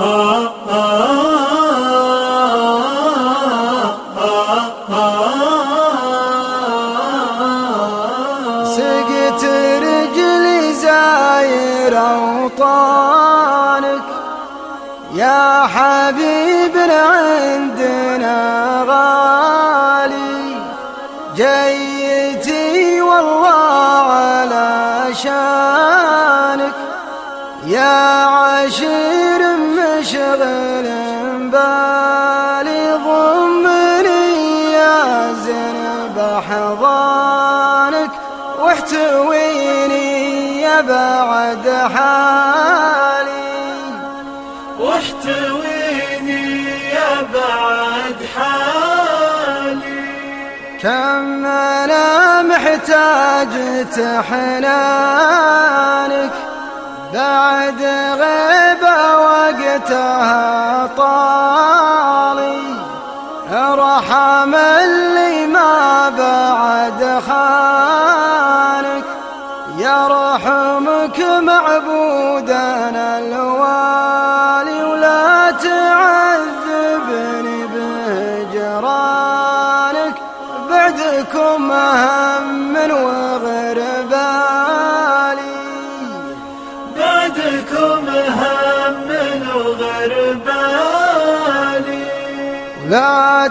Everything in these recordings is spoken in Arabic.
سقت رجلي زاير اوطانك يا حبيبنا عندنا غالي. جيتي والله على شانك مشغل بالي ضمني يا زنب حضانك واحتويني يا بعد حالي. واحتويني يا بعد حالي. كم أنا محتاج تحنانك بعد غيبة وقتها طالي ارحم اللي ما بعد خانك يرحمك معبودنا الوالي.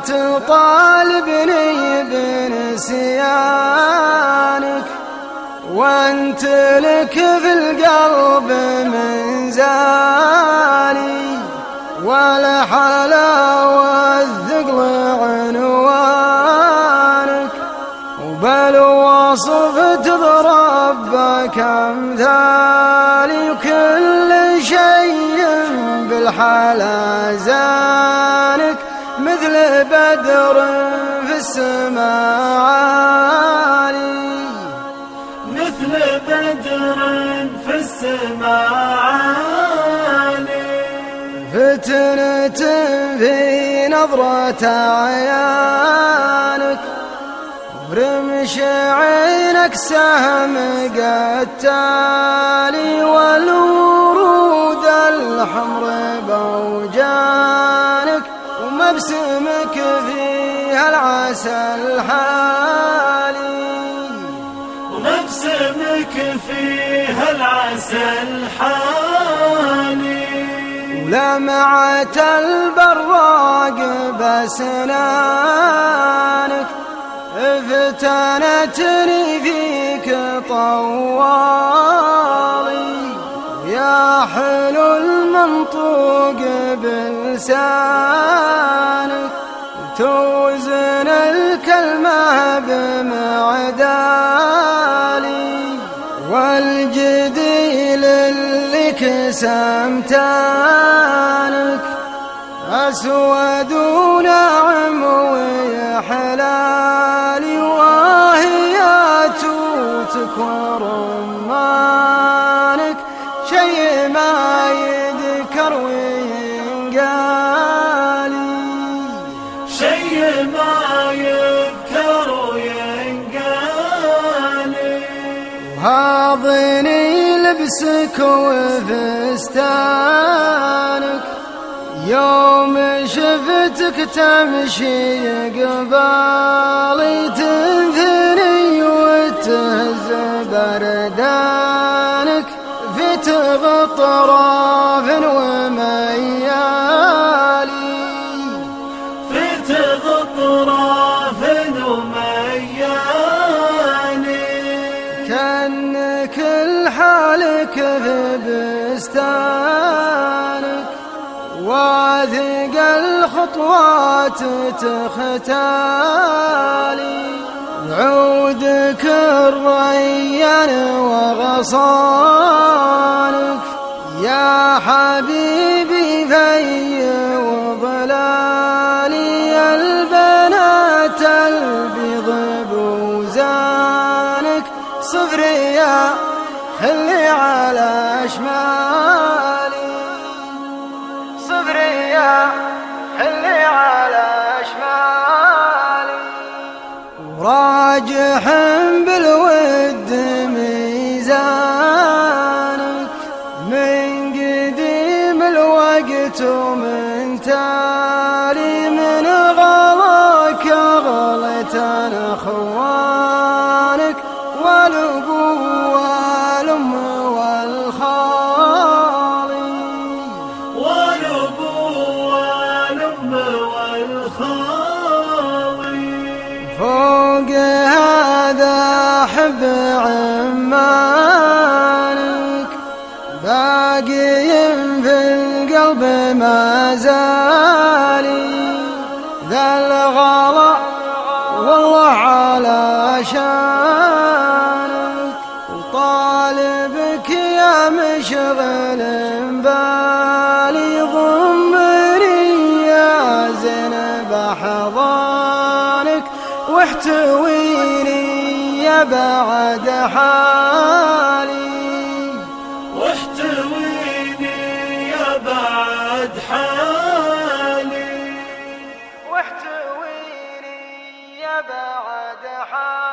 تطالبني بنسيانك وأنت لك في القلب من زاني ولا حلاوة الثقل عنوانك. وبل وصف تضرب بك امثالي وكل شيء بالحلا زانك مثل بدر في السماء. عالي مثل بدر في السماء. عالي فتنة في نظرة عيانك ورمش عينك سهم قتالي والورود الحمر بوجانك. ومبسمك فيها العسل حالي ومبسمك فيها العسل حالي ولمعة البراق بسنانك فتنتني فيك طوالي. يا حلو المنطوق بلسانك توزن الكلمة بمعدالي والجديل اللي كسمتانك أسود وناعم ويحلالي وهي توتك ورمانك ما يذكر وينقالي وهاضني لبسك وفستانك. يوم شفتك تمشي قبالي تنثني وتهز بردانك. في تغطراف وميالي واثق الخطوات تختالي. عودك الريان وغصانك. يا حبيبي في وظلالي البنات البيض بوزانك. صفري أنا اخوانك والابو والام والخالي والابو والام والخالي فوق هذا حب عمانك باقي في القلب ما زالي. ذا الغلا على شانك وطالبك يا مشغل بالي ضمري يا زينب حضانك واحتويني يا بعد حالي. واحتويني يا بعد حالي. واحتويني يا بعد حالي.